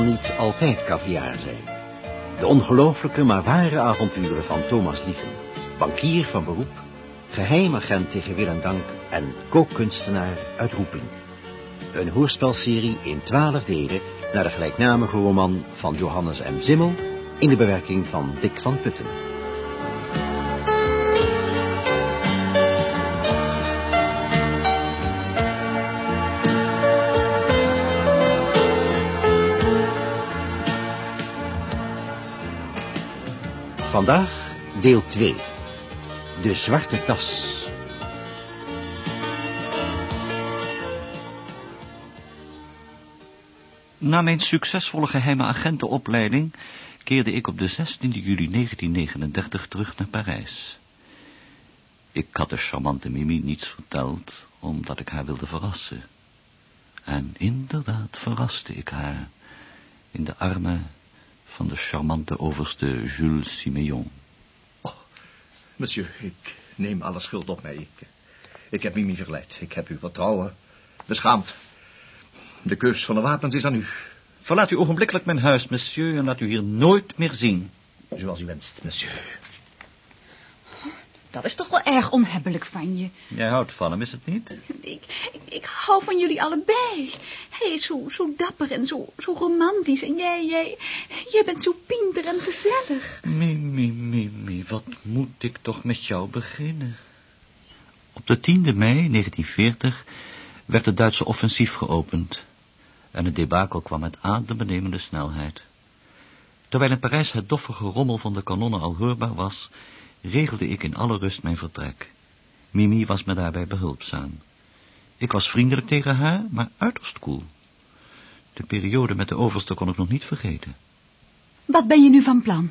Kan niet altijd caviar zijn. De ongelooflijke maar ware avonturen van Thomas Dieven. Bankier van beroep, geheimagent tegen wil en dank en kookkunstenaar uit roeping. Een hoorspelserie in twaalf delen naar de gelijknamige roman van Johannes M. Zimmel in de bewerking van Dick van Putten. Vandaag deel 2. De zwarte tas. Na mijn succesvolle geheime agentenopleiding keerde ik op de 16 juli 1939 terug naar Parijs. Ik had de charmante Mimi niets verteld, omdat ik haar wilde verrassen. En inderdaad verraste ik haar in de armen van de charmante overste Jules Simeon. Oh, monsieur, ik neem alle schuld op mij. Ik, ik heb Mimi verleid. Ik heb uw vertrouwen beschaamd. De keus van de wapens is aan u. Verlaat u ogenblikkelijk mijn huis, monsieur, en laat u hier nooit meer zien. Zoals u wenst, monsieur. Dat is toch wel erg onhebbelijk van je. Jij houdt van hem, is het niet? Ik, ik, ik hou van jullie allebei. Hij is zo, zo dapper en zo, zo romantisch. En jij, jij, jij bent zo pinter en gezellig. Mimi, Mimi, wat moet ik toch met jou beginnen? Op de 10e mei 1940 werd het Duitse offensief geopend. En het debakel kwam met adembenemende snelheid. Terwijl in Parijs het doffe gerommel van de kanonnen al hoorbaar was, regelde ik in alle rust mijn vertrek. Mimi was me daarbij behulpzaam. Ik was vriendelijk tegen haar, maar uiterst koel. De periode met de overste kon ik nog niet vergeten. Wat ben je nu van plan?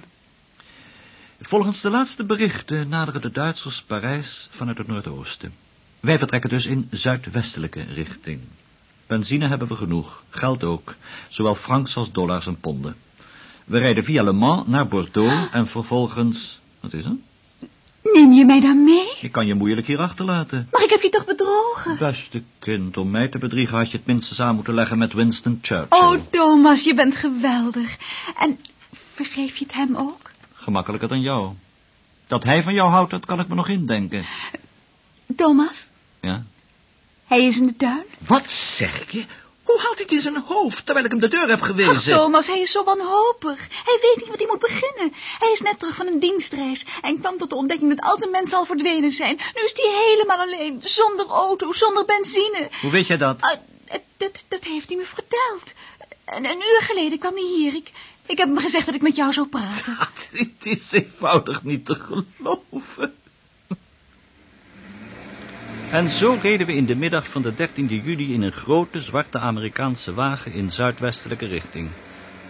Volgens de laatste berichten naderen de Duitsers Parijs vanuit het noordoosten. Wij vertrekken dus in zuidwestelijke richting. Benzine hebben we genoeg, geld ook, zowel francs als dollars en ponden. We rijden via Le Mans naar Bordeaux en vervolgens... Wat is er? Neem je mij dan mee? Ik kan je moeilijk hier achterlaten. Maar ik heb je toch bedrogen? Beste kind, om mij te bedriegen had je het minstens aan moeten leggen met Winston Churchill. Oh, Thomas, je bent geweldig. En vergeef je het hem ook? Gemakkelijker dan jou. Dat hij van jou houdt, dat kan ik me nog indenken. Thomas? Ja? Hij is in de tuin? Wat zeg je? Hoe haalt hij het in zijn hoofd, terwijl ik hem de deur heb gewezen? Ach, Thomas, hij is zo wanhopig. Hij weet niet wat hij moet beginnen. Hij is net terug van een dienstreis en kwam tot de ontdekking dat al zijn mensen al verdwenen zijn. Nu is hij helemaal alleen, zonder auto, zonder benzine. Hoe weet jij dat? Uh, dat, dat heeft hij me verteld. Een, een, uur geleden kwam hij hier. Ik, ik heb hem gezegd dat ik met jou zou praten. Het is eenvoudig niet te geloven. En zo reden we in de middag van de 13e juli in een grote zwarte Amerikaanse wagen in zuidwestelijke richting.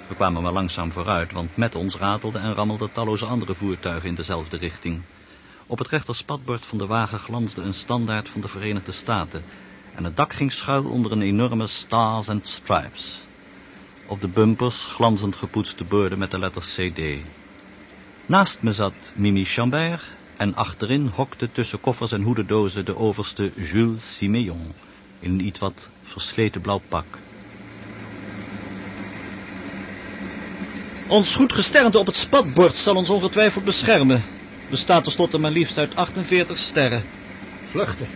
We kwamen maar langzaam vooruit, want met ons ratelden en rammelden talloze andere voertuigen in dezelfde richting. Op het rechterspatbord van de wagen glansde een standaard van de Verenigde Staten en het dak ging schuil onder een enorme Stars and Stripes. Op de bumpers glanzend gepoetste borden met de letters CD. Naast me zat Mimi Chambert en achterin hokte tussen koffers en hoedendozen de overste Jules Simeon in een iets wat versleten blauw pak. Ons goed gesternte op het spatbord zal ons ongetwijfeld beschermen. Bestaat tenslotte maar liefst uit 48 sterren. Vluchten.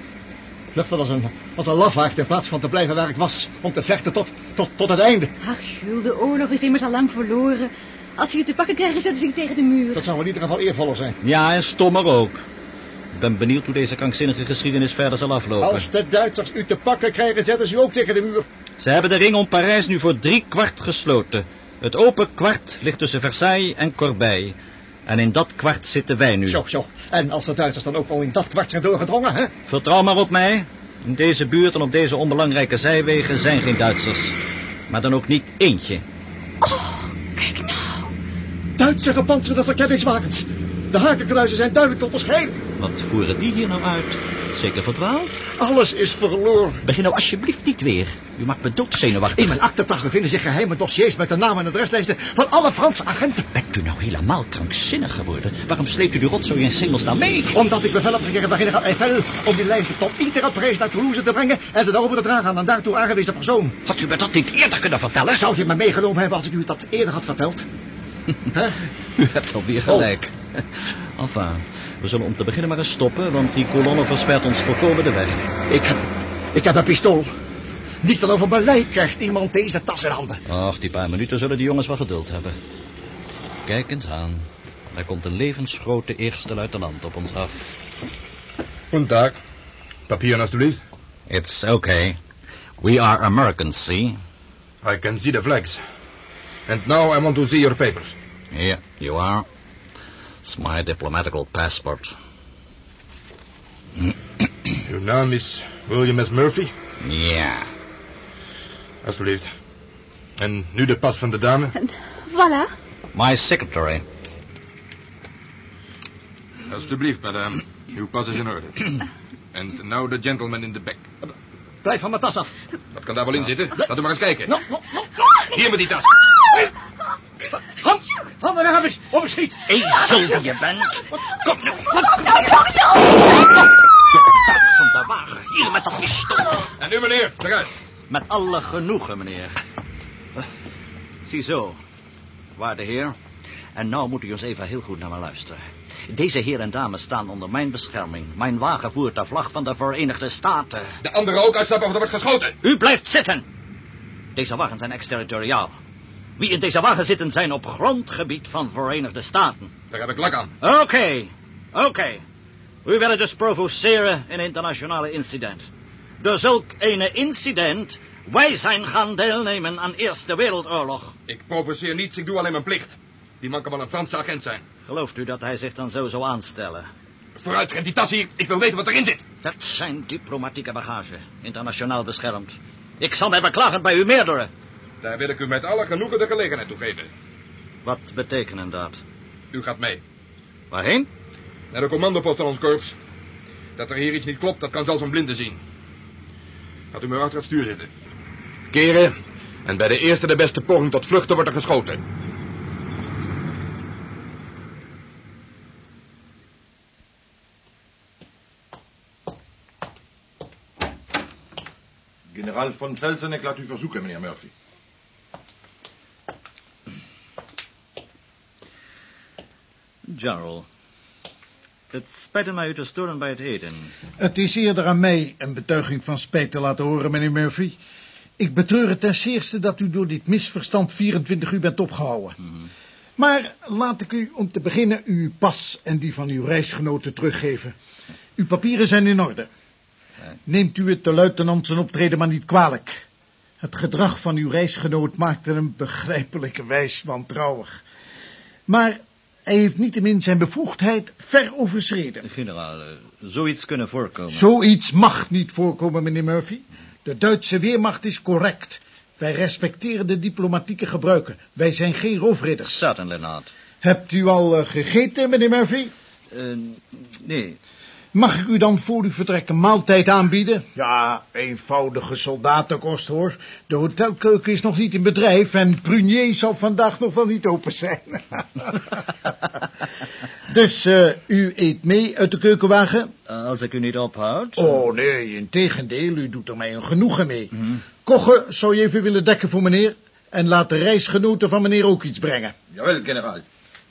Vluchten als een, als een lafaard in plaats van te blijven waar ik was. Om te vechten tot, tot, tot het einde. Ach, Jules, de oorlog is immers al lang verloren. Als ze je te pakken krijgen, zetten ze je tegen de muur. Dat zou in ieder geval eervoller zijn. Ja, en stommer ook. Ik ben benieuwd hoe deze krankzinnige geschiedenis verder zal aflopen. Als de Duitsers u te pakken krijgen, zetten ze u ook tegen de muur. Ze hebben de ring om Parijs nu voor drie kwart gesloten. Het open kwart ligt tussen Versailles en Corbeil. En in dat kwart zitten wij nu. Zo, zo. En als de Duitsers dan ook wel in dat kwart zijn doorgedrongen, hè? Vertrouw maar op mij. In deze buurt en op deze onbelangrijke zijwegen zijn geen Duitsers. Maar dan ook niet eentje. Oh. Duitse gepantserde verkenningswagens. De hakenkruizen zijn duidelijk tot ons heen. Wat voeren die hier nou uit? Zeker verdwaald? Alles is verloren. Begin nou alsjeblieft niet weer. U maakt me doodzenuwachtig. In mijn aktentas bevinden zich geheime dossiers met de namen en adreslijsten van alle Franse agenten. Bent u nou helemaal krankzinnig geworden? Waarom sleept u die rotzooi in singles dan mee? Omdat ik bevel heb gekregen van generaal Eiffel om die lijsten tot iedere prijs naar Toulouse te brengen en ze daarover te dragen aan een daartoe aangewezen persoon. Had u me dat niet eerder kunnen vertellen? Zou je me meegenomen hebben als ik u dat eerder had verteld? Huh? U hebt alweer gelijk. Enfin, we zullen om te beginnen maar eens stoppen, want die kolonne versperrt ons volkomen de weg. Ik heb, ik heb een pistool. Niet dan over mijn lijk krijgt iemand deze tas in handen. Ach, die paar minuten zullen die jongens wel geduld hebben. Kijk eens aan. Daar komt een levensgrote eerste luitenant op ons af. Goedendag. Papieren alstublieft. It's okay. We are Americans, see? I can see the flags. And now I want to see your papers. Here, you are. It's my diplomatical passport. Your name is William S. Murphy? Ja. Alsjeblieft. En nu de pas van de dame. Voilà. My secretary. Alsjeblieft, madame. Uw pas is in orde. And now the gentleman in the back. Blijf van mijn tas af. Wat kan daar wel in zitten? Laat u maar eens kijken. No, no, no. Hier met die tas. Hans, handen weg, eens. Opschiet. Ezel die je bent. Kom nou. Van de wagen. Hier met dat pistool. En nu meneer, eruit. Met alle genoegen, meneer. Ziezo, waarde heer. En nou moet u eens even heel goed naar me luisteren. Deze heer en dame staan onder mijn bescherming. Mijn wagen voert de vlag van de Verenigde Staten. De anderen ook uitstappen of er wordt geschoten. U blijft zitten. Deze wagens zijn exterritoriaal. Wie in deze wagen zitten zijn op grondgebied van Verenigde Staten. Daar heb ik lak aan. Oké, oké. U wil het dus provoceren in een internationale incident. Door zulk een incident wij zijn gaan deelnemen aan Eerste Wereldoorlog. Ik provoceer niets, ik doe alleen mijn plicht. Die man kan wel een Franse agent zijn. Gelooft u dat hij zich dan zo zou aanstellen? Vooruit, geef die tas hier. Ik wil weten wat erin zit. Dat zijn diplomatieke bagage, internationaal beschermd. Ik zal mij beklagen bij uw meerdere. Daar wil ik u met alle genoegen de gelegenheid toe geven. Wat betekenen dat? U gaat mee. Waarheen? Naar de commandopost van ons korps. Dat er hier iets niet klopt, dat kan zelfs een blinde zien. Gaat u maar achter het stuur zitten. Keren. En bij de eerste de beste poging tot vluchten wordt er geschoten. Generaal von Velsen, ik laat u verzoeken, meneer Murphy. General. Het spijt mij u te storen bij het eten. Het is eerder aan mij een betuiging van spijt te laten horen, meneer Murphy. Ik betreur het ten zeerste dat u door dit misverstand 24 uur bent opgehouden. Maar laat ik u om te beginnen uw pas en die van uw reisgenoten teruggeven. Uw papieren zijn in orde. Neemt u het de luitenant zijn optreden maar niet kwalijk. Het gedrag van uw reisgenoot maakte hem begrijpelijke wijs wantrouwig. Maar hij heeft niettemin zijn bevoegdheid ver overschreden. Generaal, eh, zoiets kunnen voorkomen. Zoiets mag niet voorkomen, meneer Murphy. De Duitse weermacht is correct. Wij respecteren de diplomatieke gebruiken. Wij zijn geen roofridders. Staten, Lenaat. Hebt u al eh, gegeten, meneer Murphy? Uh, nee. Mag ik u dan voor u vertrek een maaltijd aanbieden? Ja, eenvoudige soldatenkost, hoor. De hotelkeuken is nog niet in bedrijf en Prunier zal vandaag nog wel niet open zijn. dus uh, u eet mee uit de keukenwagen? Als ik u niet ophoud? Oh, nee, in tegendeel, u doet er mij een genoegen mee. Mm -hmm. Kochen, zou je even willen dekken voor meneer? En laat de reisgenoten van meneer ook iets brengen. Jawel, generaal.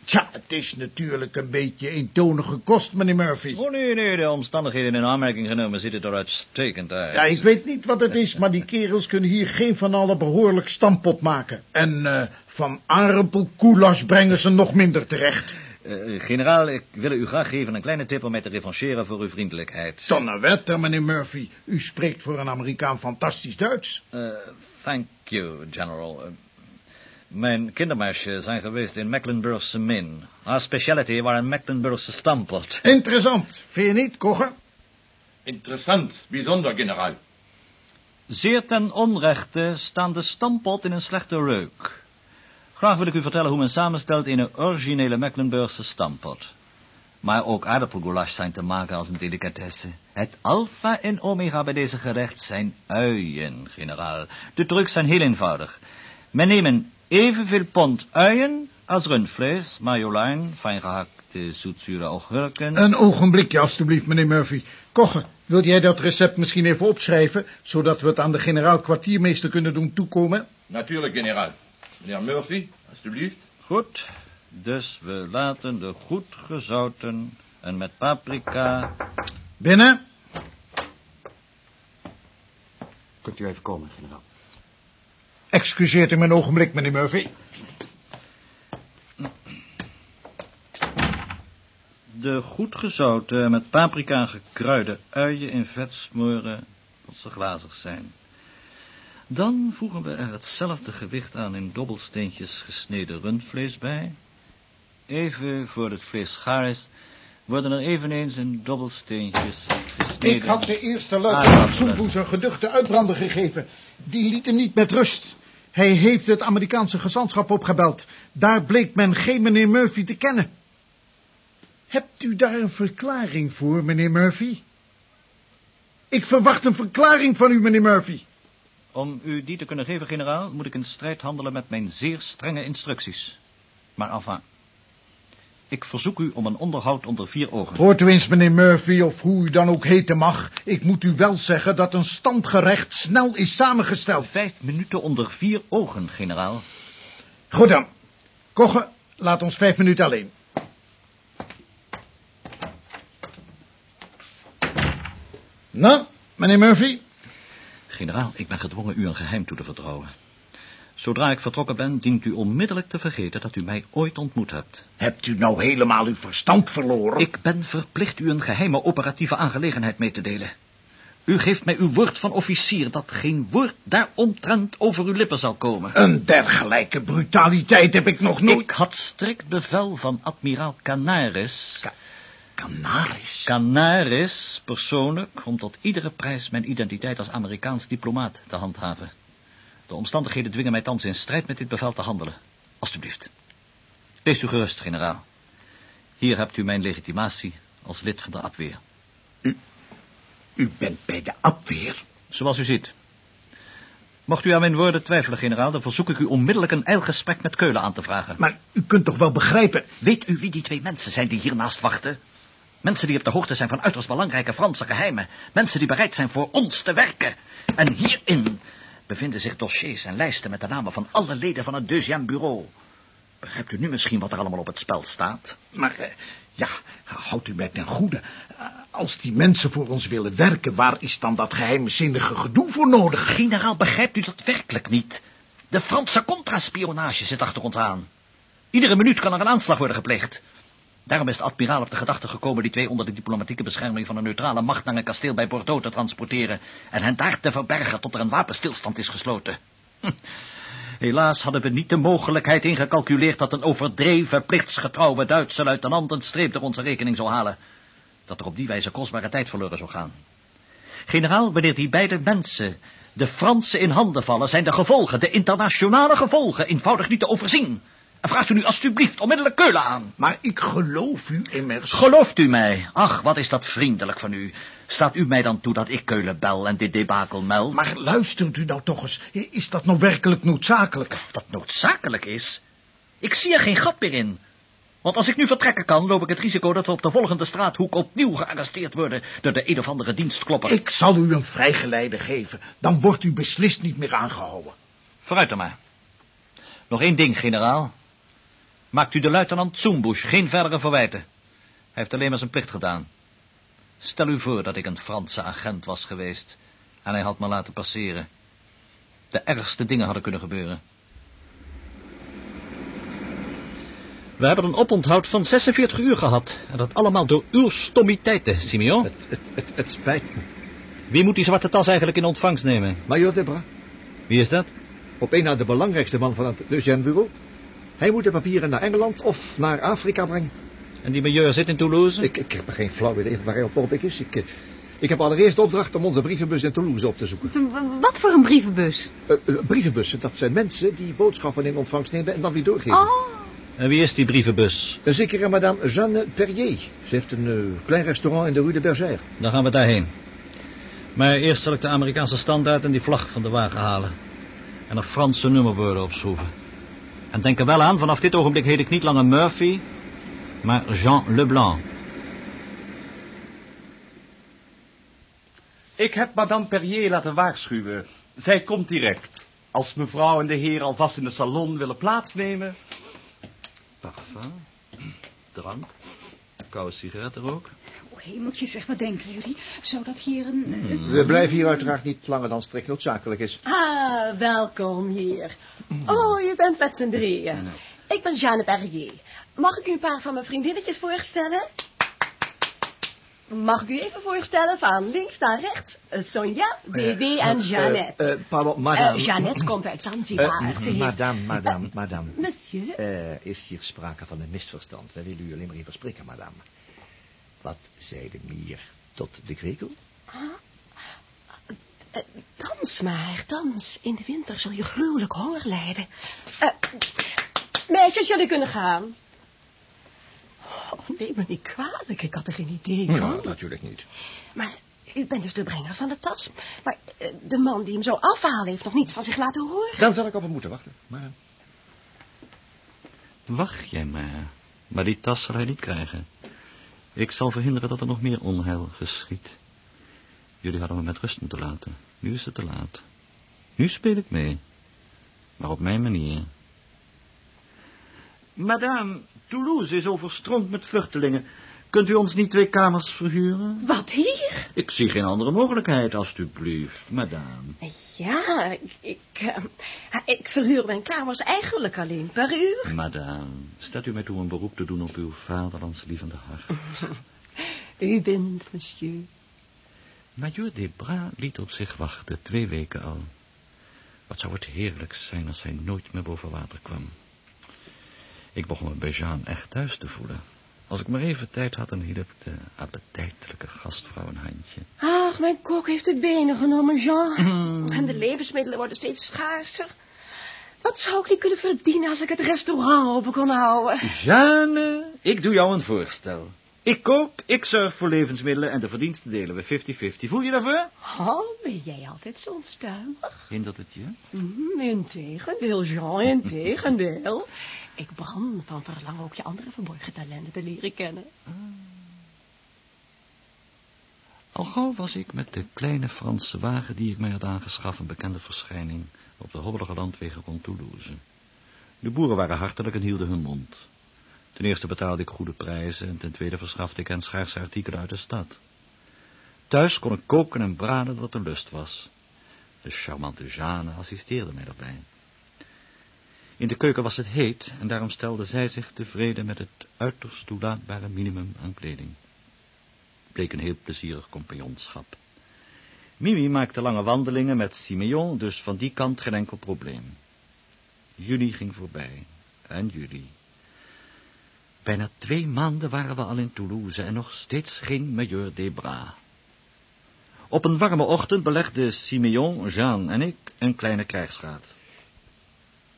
Tja, het is natuurlijk een beetje eentonige kost, meneer Murphy. Oh, nee, nee, de omstandigheden in aanmerking genomen ziet het er uitstekend uit. Ja, ik weet niet wat het is, maar die kerels kunnen hier geen van allen behoorlijk stampot maken. En uh, van aardappelkoelas brengen ze nog minder terecht. Uh, generaal, ik wil u graag geven een kleine tip om mij te revancheren voor uw vriendelijkheid. Donnerwetter, meneer Murphy. U spreekt voor een Amerikaan fantastisch Duits. Uh, thank you, General. Mijn kindermeisjes zijn geweest in Mecklenburgse Min. Haar speciality waren een Mecklenburgse stampot. Interessant. Vind je niet, Kocher? Interessant. Bijzonder, generaal. Zeer ten onrechte staan de stampot in een slechte reuk. Graag wil ik u vertellen hoe men samenstelt in een originele Mecklenburgse stampot. Maar ook aardappelgoulash zijn te maken als een delicatesse. Het alfa en omega bij deze gerecht zijn uien, generaal. De trucs zijn heel eenvoudig. Men nemen evenveel pond uien als rundvlees, marjolein, fijn gehakte zoetzure augurken... Een ogenblikje, alstublieft, meneer Murphy. Kochen, wil jij dat recept misschien even opschrijven, zodat we het aan de generaal kwartiermeester kunnen doen toekomen? Natuurlijk, generaal. Meneer Murphy, alstublieft. Goed, dus we laten de goed gezouten en met paprika... Binnen. Kunt u even komen, generaal? Excuseert u een ogenblik, meneer Murphy. De goed gezouten en met paprika gekruide uien in vet smoren tot ze glazig zijn. Dan voegen we er hetzelfde gewicht aan in dobbelsteentjes gesneden rundvlees bij. Even voor het vlees gaar is, worden er eveneens in dobbelsteentjes gesneden... Ik had de eerste ja. Soemboes een geduchte uitbrander gegeven. Die liet hem niet met rust. Hij heeft het Amerikaanse gezantschap opgebeld. Daar bleek men geen meneer Murphy te kennen. Hebt u daar een verklaring voor, meneer Murphy? Ik verwacht een verklaring van u, meneer Murphy. Om u die te kunnen geven, generaal, moet ik in strijd handelen met mijn zeer strenge instructies. Maar enfin, ik verzoek u om een onderhoud onder vier ogen. Hoort u eens, meneer Murphy, of hoe u dan ook heten mag. Ik moet u wel zeggen dat een standgerecht snel is samengesteld. Vijf minuten onder vier ogen, generaal. Goed dan. Kochen, laat ons vijf minuten alleen. Nou, meneer Murphy? Generaal, ik ben gedwongen u een geheim toe te vertrouwen. Zodra ik vertrokken ben, dient u onmiddellijk te vergeten dat u mij ooit ontmoet hebt. Hebt u nou helemaal uw verstand verloren? Ik ben verplicht u een geheime operatieve aangelegenheid mee te delen. U geeft mij uw woord van officier dat geen woord daaromtrent over uw lippen zal komen. Een dergelijke brutaliteit heb ik nog nooit... Ik had strikt bevel van admiraal Canaris... Canaris? Canaris, persoonlijk, om tot iedere prijs mijn identiteit als Amerikaans diplomaat te handhaven. De omstandigheden dwingen mij thans in strijd met dit bevel te handelen. Alsjeblieft. Wees u gerust, generaal. Hier hebt u mijn legitimatie als lid van de afweer. U bent bij de afweer? Zoals u ziet. Mocht u aan mijn woorden twijfelen, generaal, dan verzoek ik u onmiddellijk een eilgesprek met Keulen aan te vragen. Maar u kunt toch wel begrijpen... Weet u wie die twee mensen zijn die hiernaast wachten? Mensen die op de hoogte zijn van uiterst belangrijke Franse geheimen. Mensen die bereid zijn voor ons te werken. En hierin bevinden zich dossiers en lijsten met de namen van alle leden van het deuxième bureau. Begrijpt u nu misschien wat er allemaal op het spel staat? Maar, eh, ja, houdt u mij ten goede. Eh, als die mensen voor ons willen werken, waar is dan dat geheimzinnige gedoe voor nodig? Generaal, begrijpt u dat werkelijk niet? De Franse contraspionage zit achter ons aan. Iedere minuut kan er een aanslag worden gepleegd. Daarom is de admiraal op de gedachte gekomen die twee onder de diplomatieke bescherming van een neutrale macht naar een kasteel bij Bordeaux te transporteren en hen daar te verbergen tot er een wapenstilstand is gesloten. Hm. Helaas hadden we niet de mogelijkheid ingecalculeerd dat een overdreven, plichtsgetrouwe Duitse luitenant een streep door onze rekening zou halen. Dat er op die wijze kostbare tijd verloren zou gaan. Generaal, wanneer die beide mensen de Fransen in handen vallen, zijn de gevolgen, de internationale gevolgen, eenvoudig niet te overzien. En vraagt u nu alstublieft onmiddellijk Keulen aan. Maar ik geloof u immers... Gelooft u mij? Ach, wat is dat vriendelijk van u. Staat u mij dan toe dat ik Keulen bel en dit debakel meld? Maar luistert u nou toch eens, is dat nou werkelijk noodzakelijk? Of dat noodzakelijk is? Ik zie er geen gat meer in. Want als ik nu vertrekken kan, loop ik het risico dat we op de volgende straathoek opnieuw gearresteerd worden door de een of andere dienstklopper. Ik zal u een vrijgeleide geven, dan wordt u beslist niet meer aangehouden. Vooruit dan maar. Nog één ding, generaal. Maakt u de luitenant Zoombush geen verdere verwijten. Hij heeft alleen maar zijn plicht gedaan. Stel u voor dat ik een Franse agent was geweest en hij had me laten passeren. De ergste dingen hadden kunnen gebeuren. We hebben een oponthoud van 46 uur gehad. En dat allemaal door uw stommiteiten, Simeon. Het, het, het, het spijt me. Wie moet die zwarte tas eigenlijk in ontvangst nemen? Major Debra, Wie is dat? op een na de belangrijkste man van het Eugène Bureau. Hij moet de papieren naar Engeland of naar Afrika brengen. En die majeur zit in Toulouse? Ik, ik heb er geen flauw idee waar hij op ogenblik is. Ik, eh, ik heb allereerst de opdracht om onze brievenbus in Toulouse op te zoeken. Wat voor een brievenbus? Eh, brievenbussen, dat zijn mensen die boodschappen in ontvangst nemen en dan weer doorgeven. Oh, En wie is die brievenbus? Een zekere madame Jeanne Perrier. Ze heeft een klein restaurant in de Rue de Bergère. Dan gaan we daarheen. Maar eerst zal ik de Amerikaanse standaard en die vlag van de wagen halen. En er Franse nummerborden opschroeven. En denk er wel aan, vanaf dit ogenblik heet ik niet langer Murphy, maar Jean Leblanc. Ik heb madame Perrier laten waarschuwen. Zij komt direct. Als mevrouw en de heer alvast in de salon willen plaatsnemen. Parfum, drank, koude sigarettenrook. O, hemeltje, zeg, wat denken jullie? Zou dat hier een... eh, We blijven hier uiteraard niet langer dan strikt noodzakelijk is. Ah, welkom hier. Oh, je bent met z'n drieën. Ik ben Jeanne Bergier. Mag ik u een paar van mijn vriendinnetjes voorstellen? Mag ik u even voorstellen van links naar rechts? Sonja, Baby en Jeannette. Eh, eh, pardon, madame. Eh, Jeannette komt uit Zanzibar. Eh, Ze heeft... madame, madame, madame. Monsieur? Er is hier sprake van een misverstand. Wij willen u alleen maar even spreken, madame. Wat zei de mier tot de krekel? Eh, dans maar, dans. In de winter zul je gruwelijk honger lijden. Eh, meisjes, jullie kunnen gaan. Oh, neem me niet kwalijk, ik had er geen idee van. Ja, natuurlijk niet. Maar u bent dus de brenger van de tas. Maar eh, de man die hem zo afhalen heeft nog niets van zich laten horen. Dan zal ik op hem moeten wachten. Maar Wacht jij maar. Maar die tas zal hij niet krijgen. Ik zal verhinderen dat er nog meer onheil geschiet. Jullie hadden me met rust moeten laten. Nu is het te laat. Nu speel ik mee. Maar op mijn manier. Madame, Toulouse is overstroomd met vluchtelingen. Kunt u ons niet twee kamers verhuren? Wat hier? Ik zie geen andere mogelijkheid, alstublieft, madame. Ja, ik, ik, eh, ik verhuur mijn kamers eigenlijk alleen per uur. Madame, staat u mij toe een beroep te doen op uw vaderlandslievende hart. U bent, monsieur. Major Desbras liet op zich wachten, twee weken al. Wat zou het heerlijk zijn als hij nooit meer boven water kwam. Ik begon me bij Jean echt thuis te voelen. Als ik maar even tijd had, dan hielp de appetijtelijke gastvrouw een handje. Ach, mijn kok heeft de benen genomen, Jean. En de levensmiddelen worden steeds schaarser. Wat zou ik niet kunnen verdienen als ik het restaurant open kon houden? Jeanne, ik doe jou een voorstel. Ik kook, ik zorg voor levensmiddelen en de verdiensten delen we 50-50. Voel je daarvoor? Oh, ben jij altijd zo onstuimig? Hindert het je? Mm, integendeel, Jean, integendeel. Ik brand van verlangen ook je andere verborgen talenten te leren kennen. Al gauw was ik met de kleine Franse wagen die ik mij had aangeschaft een bekende verschijning op de hobbelige landwegen rond Toulouse. De boeren waren hartelijk en hielden hun mond. Ten eerste betaalde ik goede prijzen en ten tweede verschafte ik hen schaarse artikelen uit de stad. Thuis kon ik koken en braden wat een lust was. De charmante Jeanne assisteerde mij daarbij. In de keuken was het heet en daarom stelde zij zich tevreden met het uiterst toelaatbare minimum aan kleding. Bleek een heel plezierig compagnonschap. Mimi maakte lange wandelingen met Simeon, dus van die kant geen enkel probleem. Juni ging voorbij, en juli. Bijna twee maanden waren we al in Toulouse en nog steeds geen major Desbras. Op een warme ochtend belegden Simeon, Jean en ik een kleine krijgsraad.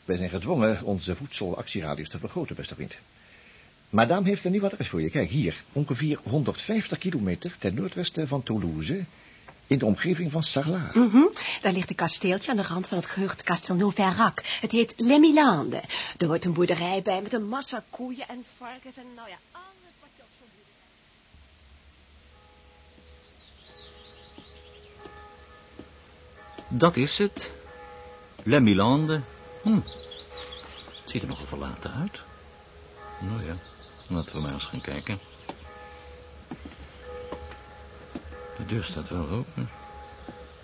Wij zijn gedwongen onze voedselactieradius te vergroten, beste vriend. Madame heeft een nieuw adres voor je. Kijk, hier. Ongeveer 150 kilometer ten noordwesten van Toulouse. In de omgeving van Sarlat. Mhm. Daar ligt een kasteeltje aan de rand van het gehucht Castelnau-Verrac. Het heet Les Milande. Er hoort een boerderij bij met een massa koeien en varkens en nou ja, alles wat je op zo'n boerderij... Dat is het. Le Milande. Hm. Het ziet er nogal verlaten uit. Nou ja, laten we maar eens gaan kijken. De deur staat wel open.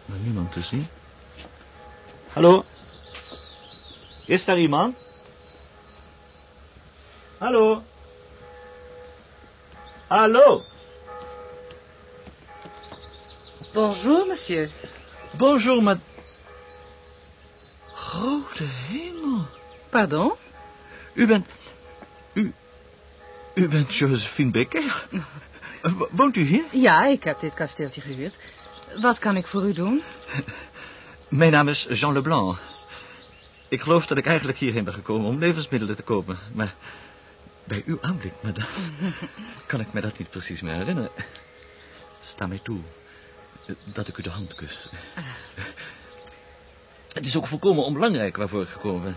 Maar niemand te zien. Hallo? Is daar iemand? Hallo? Hallo? Bonjour, monsieur. Bonjour, ma... Grote hemel. Pardon? U bent... U... U bent Josephine Becker? Wo- Woont u hier? Ja, ik heb dit kasteeltje gehuurd. Wat kan ik voor u doen? Mijn naam is Jean Leblanc. Ik geloof dat ik eigenlijk hierheen ben gekomen om levensmiddelen te kopen. Maar Bij uw aanblik, madame, kan ik me dat niet precies meer herinneren. Sta mij toe eh, dat ik u de hand kus. Het is ook volkomen onbelangrijk waarvoor ik gekomen ben.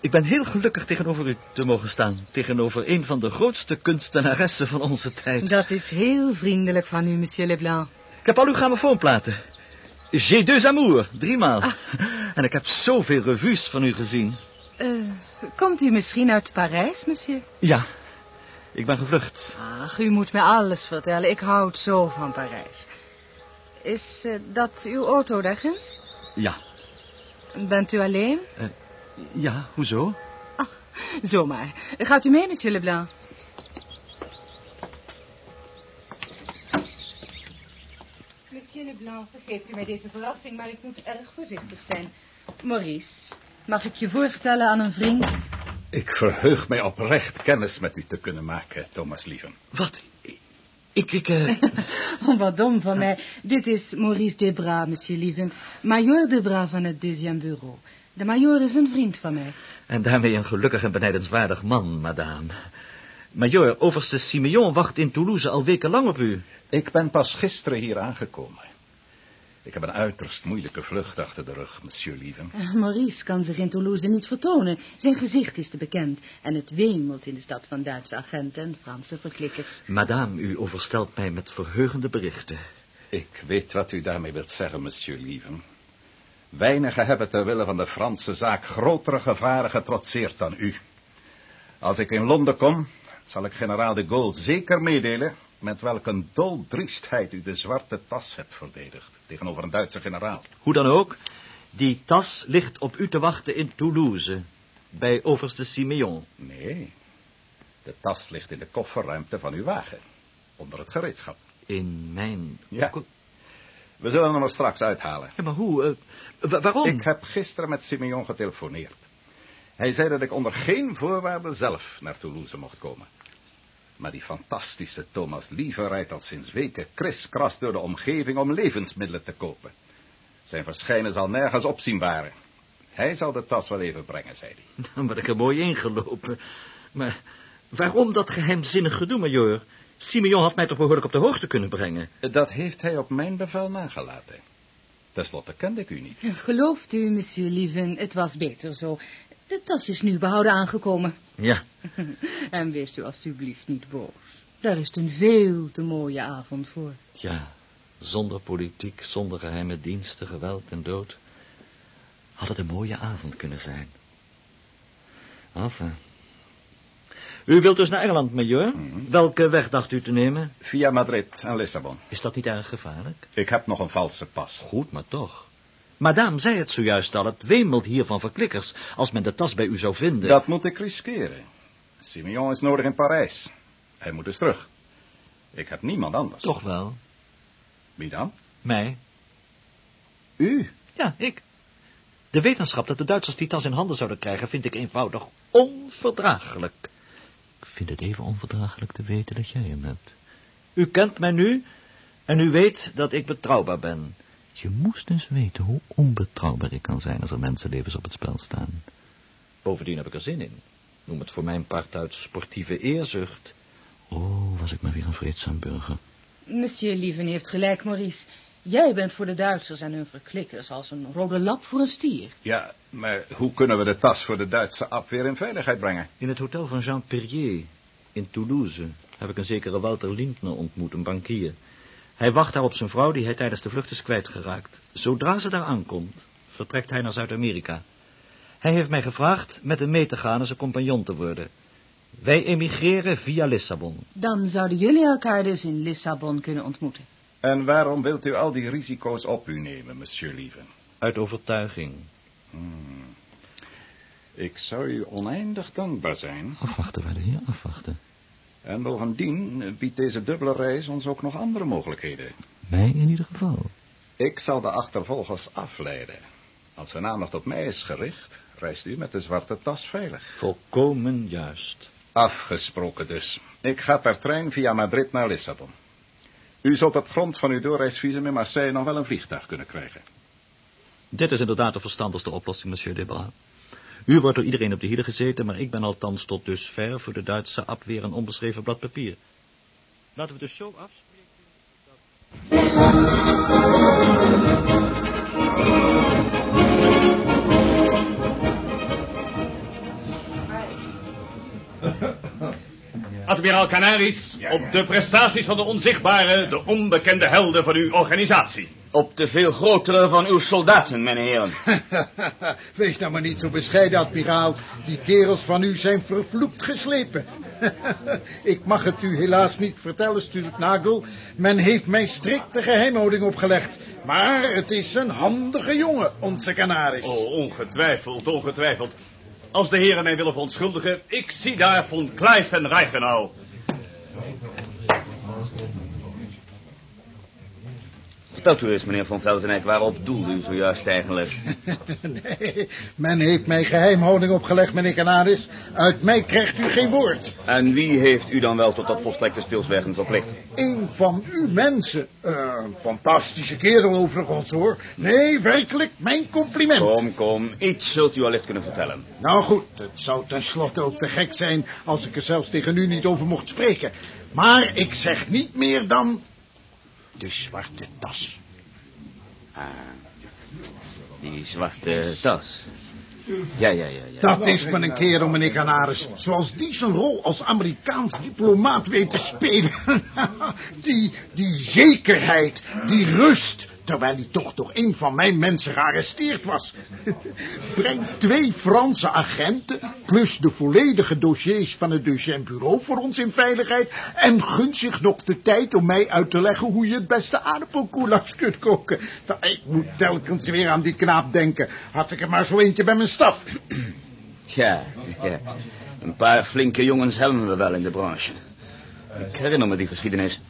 Ik ben heel gelukkig tegenover u te mogen staan. Tegenover een van de grootste kunstenaressen van onze tijd. Dat is heel vriendelijk van u, monsieur Leblanc. Ik heb al uw grammofoonplaten. J'ai deux amours, driemaal. Ah. En ik heb zoveel revues van u gezien. Uh, komt u misschien uit Parijs, monsieur? Ja, ik ben gevlucht. Ach, u moet me alles vertellen. Ik houd zo van Parijs. Is uh, dat uw auto daar ginds? Ja. Bent u alleen? Uh, ja, hoezo? Ach, zomaar. Gaat u mee, monsieur Leblanc? Monsieur Leblanc, vergeeft u mij deze verrassing, maar ik moet erg voorzichtig zijn. Maurice, mag ik je voorstellen aan een vriend? Ik verheug mij oprecht kennis met u te kunnen maken, Thomas Lieven. Wat? Ik, ik, uh... oh, wat dom van mij. Dit is Maurice Debras, monsieur Lieven. Major Debras van het deuxième bureau. De major is een vriend van mij. En daarmee een gelukkig en benijdenswaardig man, madame. Major, overste Simeon wacht in Toulouse al wekenlang op u. Ik ben pas gisteren hier aangekomen. Ik heb een uiterst moeilijke vlucht achter de rug, monsieur Lieven. Uh, Maurice kan zich in Toulouse niet vertonen. Zijn gezicht is te bekend. En het wemelt in de stad van Duitse agenten en Franse verklikkers. Madame, u overstelt mij met verheugende berichten. Ik weet wat u daarmee wilt zeggen, monsieur Lieven. Weinigen hebben ter wille van de Franse zaak grotere gevaren getrotseerd dan u. Als ik in Londen kom, zal ik generaal de Gaulle zeker meedelen met welke doldriestheid u de zwarte tas hebt verdedigd tegenover een Duitse generaal. Hoe dan ook, die tas ligt op u te wachten in Toulouse, bij overste Simeon. Nee, de tas ligt in de kofferruimte van uw wagen, onder het gereedschap. In mijn... Ja, we zullen hem er straks uithalen. Ja, maar hoe, uh, waarom? Ik heb gisteren met Simeon getelefoneerd. Hij zei dat ik onder geen voorwaarden zelf naar Toulouse mocht komen. Maar die fantastische Thomas Liever rijdt al sinds weken kriskras door de omgeving om levensmiddelen te kopen. Zijn verschijnen zal nergens opzien waren. Hij zal de tas wel even brengen, zei hij. Dan ben ik er mooi ingelopen. Maar waarom dat geheimzinnig gedoe, major? Simeon had mij toch behoorlijk op de hoogte kunnen brengen? Dat heeft hij op mijn bevel nagelaten. Ten slotte kende ik u niet. Gelooft u, monsieur Lieven, het was beter zo. De tas is nu behouden aangekomen. Ja. en wees u alstublieft niet boos. Daar is een veel te mooie avond voor. Ja, zonder politiek, zonder geheime diensten, geweld en dood. Had het een mooie avond kunnen zijn. Enfin. U wilt dus naar Engeland, major? Mhm. Welke weg dacht u te nemen? Via Madrid en Lissabon. Is dat niet erg gevaarlijk? Ik heb nog een valse pas. Goed, maar toch. Madame zei het zojuist al, het wemelt hier van verklikkers als men de tas bij u zou vinden. Dat moet ik riskeren. Simeon is nodig in Parijs. Hij moet dus terug. Ik heb niemand anders. Toch wel. Wie dan? Mij. U? Ja, ik. De wetenschap dat de Duitsers die tas in handen zouden krijgen, vind ik eenvoudig onverdraaglijk. Ik vind het even onverdraaglijk te weten dat jij hem hebt. U kent mij nu en u weet dat ik betrouwbaar ben. Je moest eens weten hoe onbetrouwbaar ik kan zijn als er mensenlevens op het spel staan. Bovendien heb ik er zin in. Noem het voor mijn part uit sportieve eerzucht. Oh, was ik maar weer een vreedzaam burger. Monsieur Lieven heeft gelijk, Maurice. Jij bent voor de Duitsers en hun verklikkers als een rode lap voor een stier. Ja, maar hoe kunnen we de tas voor de Duitse afweer in veiligheid brengen? In het hotel van Jean Perrier in Toulouse heb ik een zekere Walter Lindner ontmoet, een bankier. Hij wacht daar op zijn vrouw die hij tijdens de vlucht is kwijtgeraakt. Zodra ze daar aankomt, vertrekt hij naar Zuid-Amerika. Hij heeft mij gevraagd met hem mee te gaan en zijn compagnon te worden. Wij emigreren via Lissabon. Dan zouden jullie elkaar dus in Lissabon kunnen ontmoeten. En waarom wilt u al die risico's op u nemen, monsieur Lieven? Uit overtuiging. Hmm. Ik zou u oneindig dankbaar zijn. Afwachten, wij hier afwachten. En bovendien biedt deze dubbele reis ons ook nog andere mogelijkheden. Mij in ieder geval. Ik zal de achtervolgers afleiden. Als hun aandacht op mij is gericht, reist u met de zwarte tas veilig. Volkomen juist. Afgesproken dus. Ik ga per trein via Madrid naar Lissabon. U zult op grond van uw doorreisvisum in Marseille nog wel een vliegtuig kunnen krijgen. Dit is inderdaad de verstandigste oplossing, monsieur Debras. U wordt door iedereen op de hielen gezeten, maar ik ben althans tot dusver voor de Duitse abweer een onbeschreven blad papier. Laten we dus zo afspreken. Admiraal Canaris, op de prestaties van de onzichtbare, de onbekende helden van uw organisatie. Op de veel grotere van uw soldaten, mijn heren. Wees nou maar niet zo bescheiden, admiraal. Die kerels van u zijn vervloekt geslepen. Ik mag het u helaas niet vertellen, Nagel. Men heeft mij strikte geheimhouding opgelegd. Maar het is een handige jongen, onze Canaris. Oh, ongetwijfeld, ongetwijfeld. Als de heren mij willen verontschuldigen, ik zie daar von Kleist en Reichenau. Vertelt u eens, meneer Van Velzenijk, waarop doelde u zojuist eigenlijk? nee, men heeft mij geheimhouding opgelegd, meneer Canaris. Uit mij krijgt u geen woord. En wie heeft u dan wel tot dat volstrekte stilzwijgen verplicht? Een van uw mensen. Een fantastische kerel overigens, hoor. Nee, werkelijk, mijn compliment. Kom, kom, iets zult u allicht kunnen vertellen. Nou goed, het zou tenslotte ook te gek zijn als ik er zelfs tegen u niet over mocht spreken. Maar ik zeg niet meer dan... De zwarte tas. Ah, die zwarte tas. Ja, ja, ja. ja. Dat is me een kerel, meneer Canaris. Zoals die zijn rol als Amerikaans diplomaat weet te spelen. die, die zekerheid, die rust. Terwijl hij toch door een van mijn mensen gearresteerd was. Breng twee Franse agenten, plus de volledige dossiers van het Duchenne Bureau voor ons in veiligheid. En gun zich nog de tijd om mij uit te leggen hoe je het beste aardappelkoelaks kunt koken. Nou, ik moet telkens weer aan die knaap denken. Had ik er maar zo eentje bij mijn staf. Tja, ja. Een paar flinke jongens hebben we wel in de branche. Ik herinner me die geschiedenis.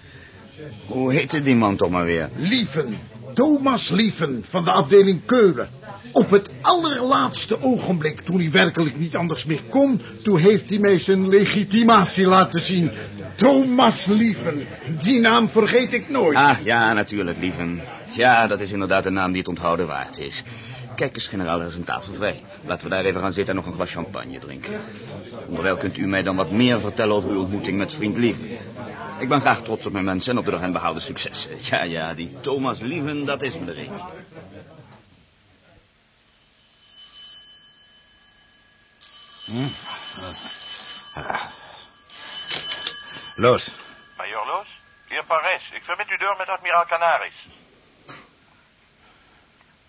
Hoe heette die man toch maar weer? Lieven, Thomas Lieven van de afdeling Keulen. Op het allerlaatste ogenblik, toen hij werkelijk niet anders meer kon... toen heeft hij mij zijn legitimatie laten zien. Thomas Lieven, die naam vergeet ik nooit. Ah, ja, natuurlijk, lieven. Ja, dat is inderdaad een naam die het onthouden waard is. Kijk eens, generaal, er is een tafel vrij. Laten we daar even gaan zitten en nog een glas champagne drinken. Onderwijl kunt u mij dan wat meer vertellen over uw ontmoeting met vriend Lieven. Ik ben graag trots op mijn mensen en op de door hen behaalde successen. Ja, ja, die Thomas Lieven, dat is me de ring. Hm? Loos. Major Loos, hier Parijs. Ik verbind u door met admiraal Canaris.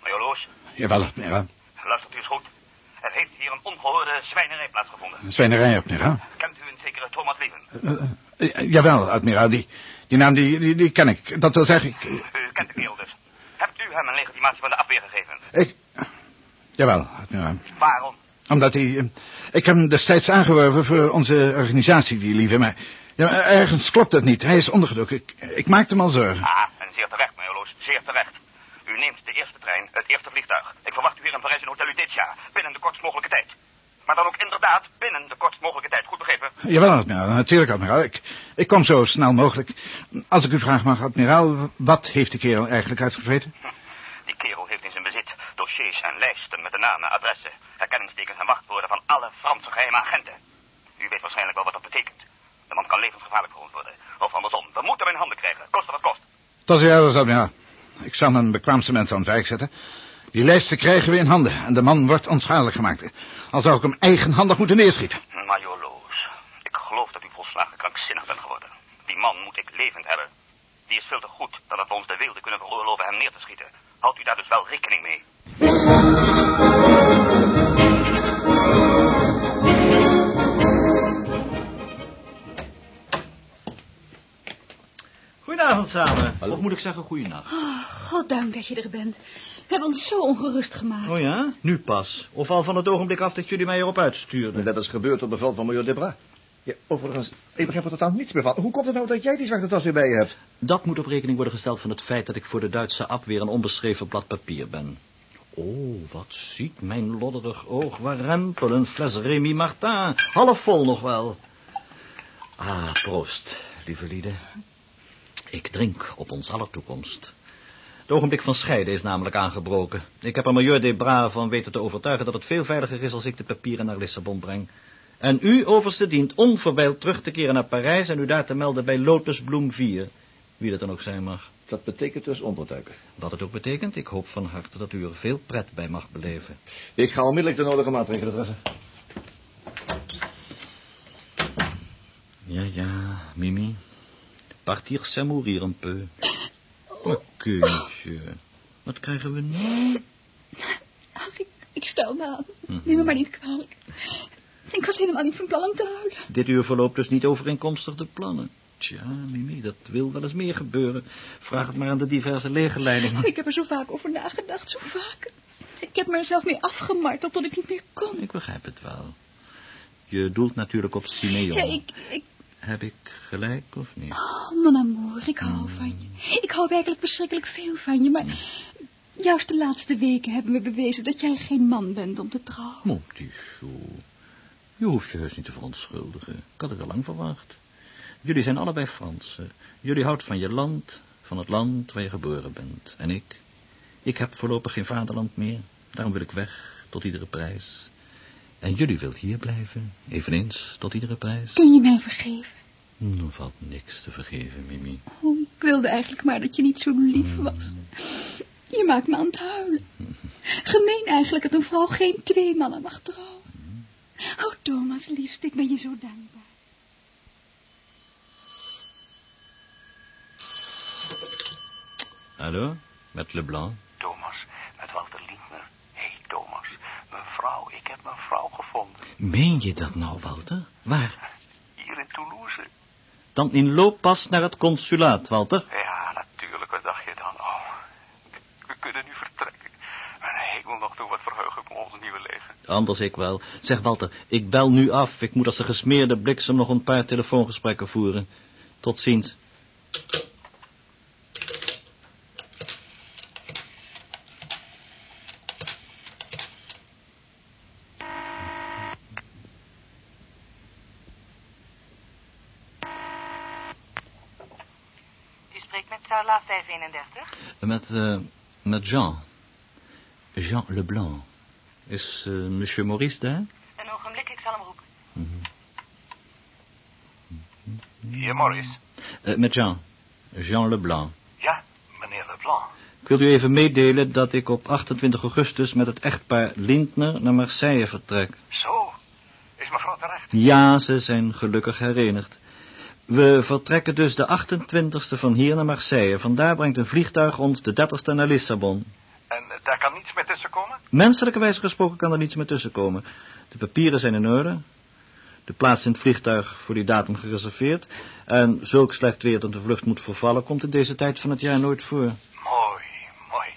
Major Loos, Jawel, admiraal. luistert u eens goed. Er heeft hier een ongehoorde zwijnerij plaatsgevonden. Zwijnerij, admiraal. Kent u een zekere Thomas Lieven? Eh, eh, jawel, admiraal. Die, die naam die, die, die ken ik. Dat wil zeggen, ik... U kent de kerel dus. Hebt u hem een legitimatie van de afweer gegeven? ik jawel, admiraal. Waarom? Omdat hij... eh, ik heb hem destijds aangeworven voor onze organisatie, die lieve. Maar ja, maar ergens klopt dat niet. Hij is ondergedoken. Ik, ik maakte me al zorgen. Ah, en zeer terecht, major Loos. Zeer terecht. U neemt de eerste trein, het eerste vliegtuig. Ik verwacht u hier in Parijs in Hotel Lutetia. Binnen de kortst mogelijke tijd. Maar dan ook inderdaad binnen de kortst mogelijke tijd. Goed begrepen? Jawel, admiraal. Natuurlijk, admiraal. Ik, ik kom zo snel mogelijk. Als ik u vraag mag, admiraal, wat heeft de kerel eigenlijk uitgevreten? Die kerel heeft in zijn bezit dossiers en lijsten met de namen, adressen, herkenningstekens en wachtwoorden van alle Franse geheime agenten. U weet waarschijnlijk wel wat dat betekent. De man kan levensgevaarlijk voor ons worden. Of andersom, we moeten hem in handen krijgen, koste wat kost. Tot u elders, admiraal. Ik zal mijn bekwaamste mensen aan het werk zetten. Die lijsten krijgen we in handen en de man wordt onschadelijk gemaakt. Al zou ik hem eigenhandig moeten neerschieten. Major Loos, ik geloof dat u volslagen krankzinnig bent geworden. Die man moet ik levend hebben. Die is veel te goed dan dat we ons de wilde kunnen veroorloven hem neer te schieten. Houdt u daar dus wel rekening mee? Goedenavond samen. Of moet ik zeggen goedenacht? Oh, goddank dat je er bent. We hebben ons zo ongerust gemaakt. Oh ja? Nu pas. Of al van het ogenblik af dat jullie mij erop uitstuurden. Dat is gebeurd op bevel van major Debra. Ja, overigens, ik begrijp er totaal niets meer van. Hoe komt het nou dat jij die zwarte tas weer bij je hebt? Dat moet op rekening worden gesteld van het feit dat ik voor de Duitse abweer een onbeschreven blad papier ben. Oh, wat ziet mijn lodderig oog warempel, een fles Remy Martin. Half vol nog wel. Ah, proost, lieve lieden. Ik drink op ons aller toekomst. Het ogenblik van scheiden is namelijk aangebroken. Ik heb er major Debra van weten te overtuigen dat het veel veiliger is als ik de papieren naar Lissabon breng. En u, overste, dient onverwijld terug te keren naar Parijs en u daar te melden bij Lotusbloem 4. Wie dat dan ook zijn mag. Dat betekent dus onderduiken. Wat het ook betekent, ik hoop van harte dat u er veel pret bij mag beleven. Ik ga onmiddellijk de nodige maatregelen treffen. Ja, ja, Mimi. Partir c'est mourir un peu. Maar kindje, wat krijgen we nu? Ach, ik, ik stel me aan. Mhm. Neem me maar niet kwalijk. Ik was helemaal niet van plan om te huilen. Dit uur verloopt dus niet overeenkomstig de plannen. Tja, Mimi, dat wil wel eens meer gebeuren. Vraag het maar aan de diverse legerleidingen. Ik heb er zo vaak over nagedacht, zo vaak. Ik heb mezelf mee afgemarteld tot ik niet meer kon. Ik begrijp het wel. Je doelt natuurlijk op Simeon. Ja, ik, ik... Heb ik gelijk of niet? Oh, mon amour, ik hou van je. Ik hou werkelijk verschrikkelijk veel van je, maar... Juist de laatste weken hebben we bewezen dat jij geen man bent om te trouwen. Mon petit chou. Je hoeft je heus niet te verontschuldigen. Ik had het al lang verwacht. Jullie zijn allebei Fransen. Jullie houdt van je land, van het land waar je geboren bent. En ik? Ik heb voorlopig geen vaderland meer. Daarom wil ik weg, tot iedere prijs. En jullie wilt hier blijven, eveneens, tot iedere prijs. Kun je mij vergeven? Er valt niks te vergeven, Mimi. Oh, ik wilde eigenlijk maar dat je niet zo lief was. Je maakt me aan het huilen. Gemeen eigenlijk dat een vrouw geen twee mannen mag trouwen. Oh, Thomas, liefst, ik ben je zo dankbaar. Hallo, met Leblanc. Thomas, met Walter Lindner. Hé, hey, Thomas, mijn vrouw, ik heb mijn vrouw gevonden. Meen je dat nou, Walter? Waar? Hier in Toulouse. Dan in looppas naar het consulaat, Walter. Ja, natuurlijk, wat dacht je dan? Oh, we kunnen nu vertrekken. En ik wil nog toe, wat verheug ik me ons nieuwe leven. Anders ik wel. Zeg, Walter, ik bel nu af. Ik moet als een gesmeerde bliksem nog een paar telefoongesprekken voeren. Tot ziens. Spreekt met Sarla 531. Met, eh, met Jean. Jean Leblanc. Is eh, monsieur Maurice daar? Een ogenblik, ik zal hem roepen. Hier, Maurice. Eh, met Jean. Jean Leblanc. Ja, meneer Leblanc. Ik wil u even meedelen dat ik op 28 augustus met het echtpaar Lindner naar Marseille vertrek. Zo, is mevrouw terecht? Ja, ze zijn gelukkig herenigd. We vertrekken dus de 28e van hier naar Marseille. Vandaar brengt een vliegtuig ons de 30e naar Lissabon. En eh, daar kan niets meer tussen komen? Menselijkerwijs gesproken kan er niets meer tussenkomen. De papieren zijn in orde. De plaats in het vliegtuig voor die datum gereserveerd. En zulk slecht weer dat de vlucht moet vervallen... komt in deze tijd van het jaar nooit voor. Mooi, mooi.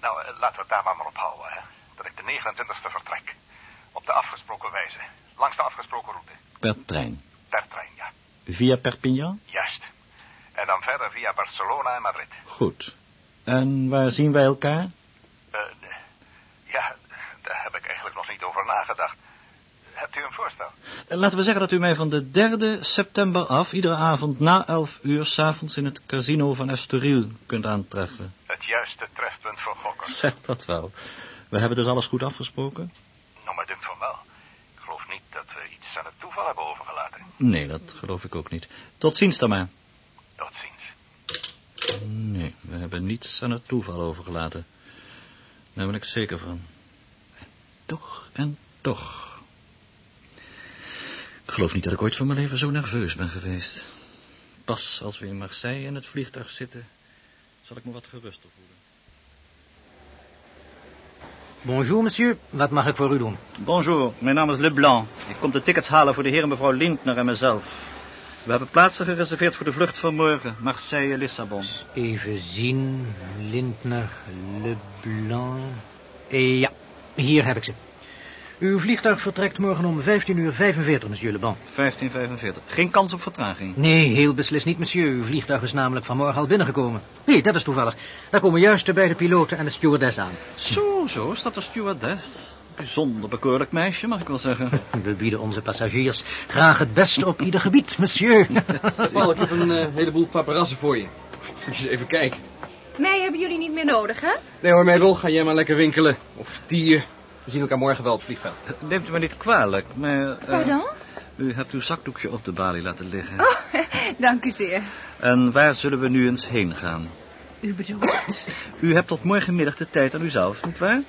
Nou, eh, laten we het daar maar, maar op houden, hè. Dat ik de 29e vertrek. Op de afgesproken wijze. Langs de afgesproken route. Per trein. Per trein. Via Perpignan? Juist. En dan verder via Barcelona en Madrid. Goed. En waar zien wij elkaar? Eh, ja, daar heb ik eigenlijk nog niet over nagedacht. Hebt u een voorstel? Eh, Laten we zeggen dat u mij van de 3 september af... iedere avond na 11 uur... s'avonds in het casino van Estoril kunt aantreffen. Het juiste trefpunt voor gokken. Zeg dat wel. We hebben dus alles goed afgesproken? Nou, maar van wel. Ik geloof niet dat we iets aan het toeval hebben overgelaten. Nee, dat geloof ik ook niet. Tot ziens dan maar. Tot ziens. Nee, we hebben niets aan het toeval overgelaten. Daar ben ik zeker van. En toch en toch. Ik geloof niet dat ik ooit van mijn leven zo nerveus ben geweest. Pas als we in Marseille in het vliegtuig zitten, zal ik me wat geruster voelen. Bonjour, monsieur. Wat mag ik voor u doen? Bonjour, mijn naam is Leblanc. Ik kom de tickets halen voor de heer en mevrouw Lindner en mezelf. We hebben plaatsen gereserveerd voor de vlucht van morgen, Marseille-Lissabon. Even zien. Lindner, Leblanc. Eh, ja, hier heb ik ze. Uw vliegtuig vertrekt morgen om 15 uur 45, monsieur Leblanc. 1545. Geen kans op vertraging. Nee, heel beslist niet, monsieur. Uw vliegtuig is namelijk vanmorgen al binnengekomen. Nee, dat is toevallig. Daar komen juist de beide piloten en de stewardess aan. Zo, zo is dat de stewardess. Bijzonder bekoorlijk meisje, mag ik wel zeggen. We bieden onze passagiers graag het beste op ieder gebied, monsieur. Paul, ik heb een eh, heleboel paparazzen voor je. Moet je eens even kijken. Mij hebben jullie niet meer nodig, hè? Nee hoor, Mabel, ga jij maar lekker winkelen. Of tieren. We zien elkaar morgen wel op het vliegveld. Neemt u me niet kwalijk, maar... eh, Pardon? U hebt uw zakdoekje op de balie laten liggen. Oh, dank u zeer. En waar zullen we nu eens heen gaan? U bedoelt? U hebt tot morgenmiddag de tijd aan uzelf, nietwaar?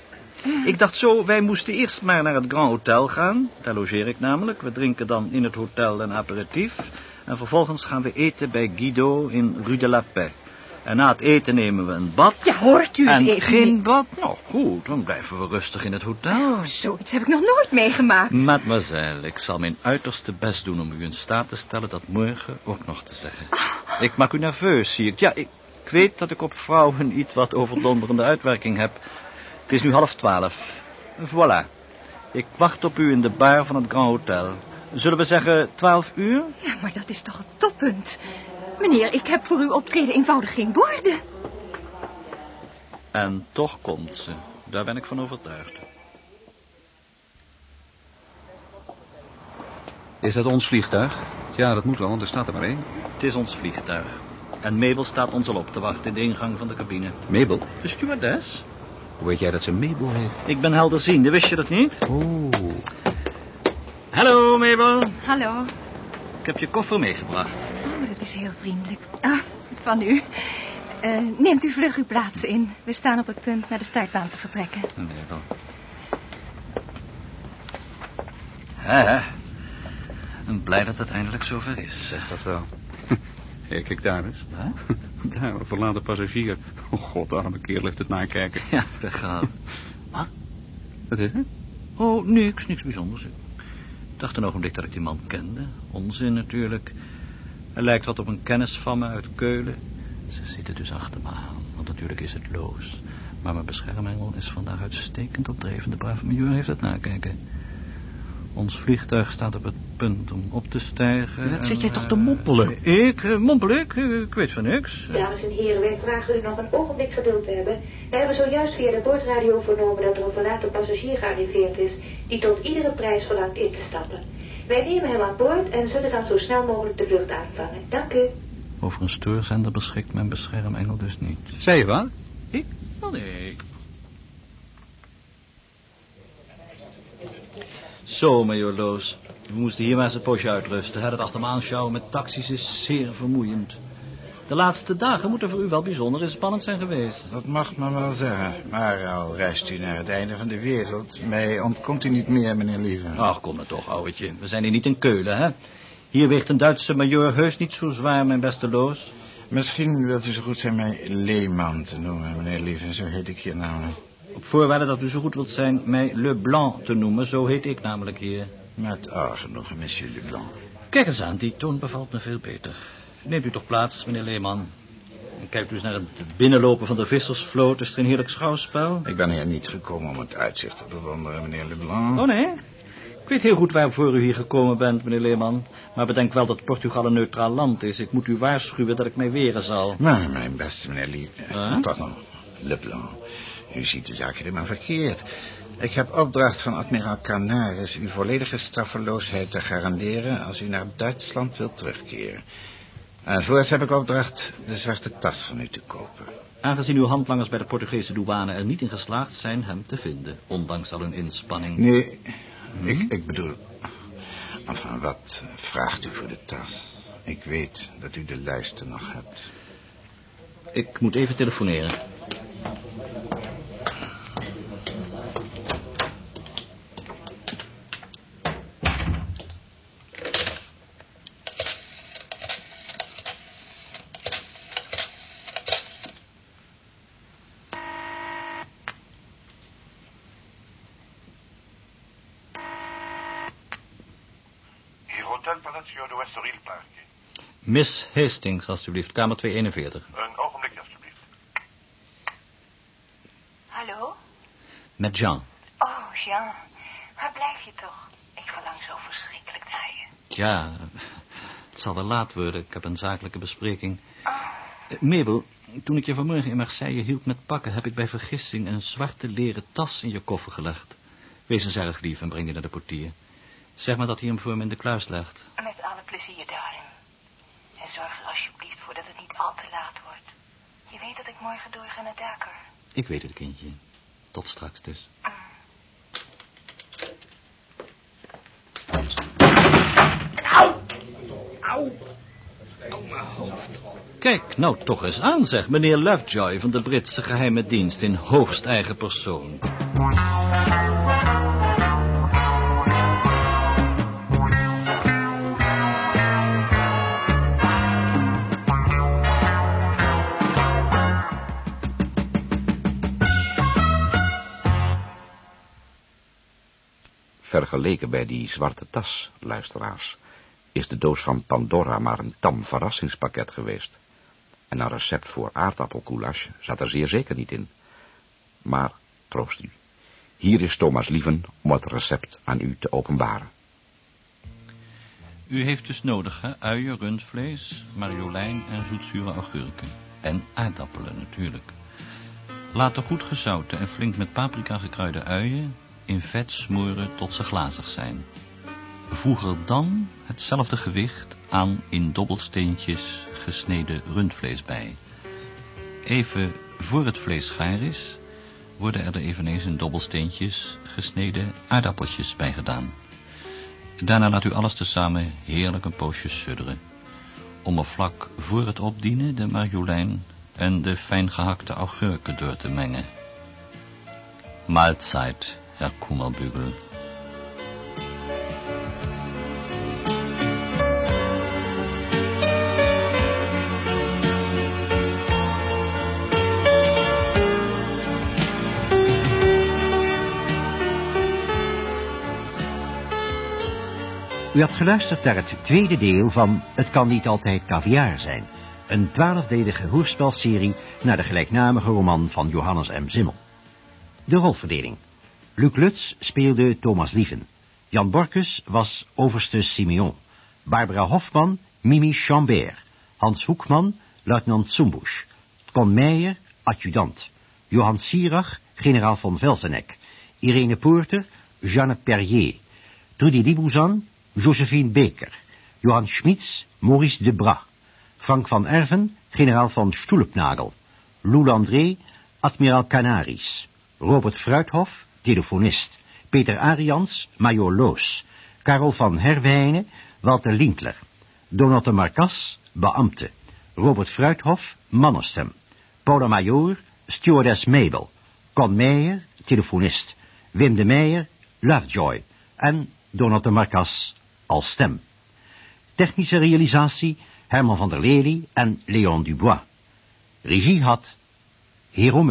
Ik dacht zo, wij moesten eerst maar naar het Grand Hotel gaan. Daar logeer ik namelijk. We drinken dan in het hotel een aperitief. En vervolgens gaan we eten bij Guido in Rue de la Paix. En na het eten nemen we een bad. Ja, hoort u eens en even. geen bad? Nou, goed, dan blijven we rustig in het hotel. Oh, zoiets heb ik nog nooit meegemaakt. Mademoiselle, ik zal mijn uiterste best doen om u in staat te stellen dat morgen ook nog te zeggen. Ik maak u nerveus, zie ik. Ja, ik, ik weet dat ik op vrouwen iets wat overdonderende uitwerking heb. Het is nu half twaalf. Voilà. Ik wacht op u in de bar van het Grand Hotel. Zullen we zeggen twaalf uur? Ja, maar dat is toch het toppunt. Meneer, ik heb voor uw optreden eenvoudig geen woorden. En toch komt ze. Daar ben ik van overtuigd. Is dat ons vliegtuig? Ja, dat moet wel, want er staat er maar één. Het is ons vliegtuig. En Mabel staat ons al op te wachten in de ingang van de cabine. Mabel? De stewardess? Hoe weet jij dat ze Mabel heet? Ik ben helderziende, wist je dat niet? Oh. Hallo, Mabel. Hallo. Ik heb je koffer meegebracht. Dat is heel vriendelijk. Ah, van u. Eh, neemt u vlug uw plaats in. We staan op het punt naar de startbaan te vertrekken. Hè, hè. En blij dat het eindelijk zover is. Zeg dat wel. Ja, kijk daar eens. Daar, een verlaten passagier. Oh god, arme kerel heeft het nakijken. Ja, weggehaald. Wat? Wat is het? Oh, niks, niks bijzonders. Ik dacht een ogenblik dat ik die man kende. Onzin natuurlijk. Hij lijkt wat op een kennis van me uit Keulen. Ze zitten dus achter me aan, want natuurlijk is het loos. Maar mijn beschermengel is vandaag uitstekend opdreven. De brave major heeft het nakijken. Ons vliegtuig staat op het punt om op te stijgen. Wat en, zit jij toch eh, te mompelen? Ik? Eh, Mompel ik? Eh, Ik weet van niks. Dames en heren, wij vragen u nog een ogenblik geduld te hebben. Wij hebben zojuist via de boordradio vernomen dat er een verlaten passagier gearriveerd is... die tot iedere prijs verlangt in te stappen. Wij nemen hem aan boord en zullen dan zo snel mogelijk de vlucht aanvangen. Dank u. Over een stoorzender beschikt mijn beschermengel dus niet. Zei je wat? Ik? Oh nee. Zo, major Loos. We moesten hier maar eens een poosje uitrusten. Dat achter me aanschouwen met taxis is zeer vermoeiend. De laatste dagen moeten voor u wel bijzonder en spannend zijn geweest. Dat mag men wel zeggen. Maar al reist u naar het einde van de wereld, mij ontkomt u niet meer, meneer Lieve. Ach, kom maar toch, ouwetje. We zijn hier niet in Keulen, hè? Hier weegt een Duitse major heus niet zo zwaar, mijn beste Loos. Misschien wilt u zo goed zijn mij Leeman te noemen, meneer Lieve. Zo heet ik hier namelijk. Op voorwaarde dat u zo goed wilt zijn mij Le Blanc te noemen, zo heet ik namelijk hier. Met genoegen, monsieur Leblanc. Kijk eens aan, die toon bevalt me veel beter. Neemt u toch plaats, meneer Leeman. En kijkt u eens naar het binnenlopen van de vissersvloot. Is het een heerlijk schouwspel? Ik ben hier niet gekomen om het uitzicht te bewonderen, meneer Leblanc. Oh, nee? Ik weet heel goed waarvoor u hier gekomen bent, meneer Leeman. Maar bedenk wel dat Portugal een neutraal land is. Ik moet u waarschuwen dat ik mij weren zal. Maar mijn beste meneer. Huh? Pardon, Leblanc. U ziet de zaak helemaal verkeerd. Ik heb opdracht van admiraal Canaris uw volledige straffeloosheid te garanderen als u naar Duitsland wilt terugkeren. En voorts heb ik opdracht de zwarte tas van u te kopen. Aangezien uw handlangers bij de Portugese douane er niet in geslaagd zijn hem te vinden, ondanks al hun inspanning. Nee, ik, ik bedoel... Enfin, wat vraagt u voor de tas? Ik weet dat u de lijsten nog hebt. Ik moet even telefoneren. Hier Hotel Palacio de Westeril Park. Miss Hastings, alstublieft, kamer 241. Een ogenblikje, alstublieft. Hallo? Met Jean. Oh, Jean. Waar blijf je toch? Ik verlang zo verschrikkelijk naar je. Ja, het zal wel laat worden. Ik heb een zakelijke bespreking. Eh, Mabel, toen ik je vanmorgen in Marseille hielp met pakken... heb ik bij vergissing een zwarte leren tas in je koffer gelegd. Wees eens erg lief en breng die naar de portier. Zeg maar dat hij hem voor me in de kluis legt. Met alle plezier, darling. En zorg er alsjeblieft voor dat het niet al te laat wordt. Je weet dat ik morgen doorga naar Dakar. Ik weet het, kindje. Tot straks dus. Au! Au! Au, mijn hoofd. Kijk nou toch eens aan, zeg, meneer Lovejoy van de Britse geheime dienst in hoogst eigen persoon. Vergeleken bij die zwarte tas, luisteraars, is de doos van Pandora maar een tam verrassingspakket geweest. En een recept voor aardappelkoelage zat er zeer zeker niet in. Maar, troost u, hier is Thomas Lieven om het recept aan u te openbaren. U heeft dus nodig? Uien, rundvlees, marjolein en zoetzure augurken. En aardappelen natuurlijk. Later goed gezouten en flink met paprika gekruide uien in vet smoren tot ze glazig zijn. Voeg er dan hetzelfde gewicht aan in dobbelsteentjes gesneden rundvlees bij. Even voor het vlees gaar is, worden er eveneens in dobbelsteentjes gesneden aardappeltjes bij gedaan. Daarna laat u alles tezamen heerlijk een poosje sudderen. Om er vlak voor het opdienen de marjolein en de fijn gehakte augurken door te mengen. Mahlzeit, Kummerbügel. U hebt geluisterd naar het tweede deel van Het kan niet altijd caviar zijn. Een twaalfdelige hoorspelserie naar de gelijknamige roman van Johannes M. Zimmel. De rolverdeling. Luc Lutz speelde Thomas Lieven. Jan Borkus was overste Simeon. Barbara Hofman, Mimi Chambert. Hans Hoekman, luitenant Zumbusch. Con Meijer, adjudant. Johan Sierach, generaal von Velzenek. Irene Poorter, Jeanne Perrier. Trudy Libouzan, Josephine Beker. Johan Schmitz, Maurice Debras. Frank van Erven, generaal van Stoelepnagel. Lou Landré, admiraal Canaris. Robert Fruithof, telefonist. Peter Arians, major Loos. Karel van Herwijnen, Walter Linkler. Donate Marcas, beambte. Robert Fruithof, mannenstem. Paula Major, stewardess Mabel. Con Meijer, telefonist. Wim de Meijer, Lovejoy. En Donate Marcas als stem. Technische realisatie Herman van der Lely en Leon Dubois. Regie had Hero.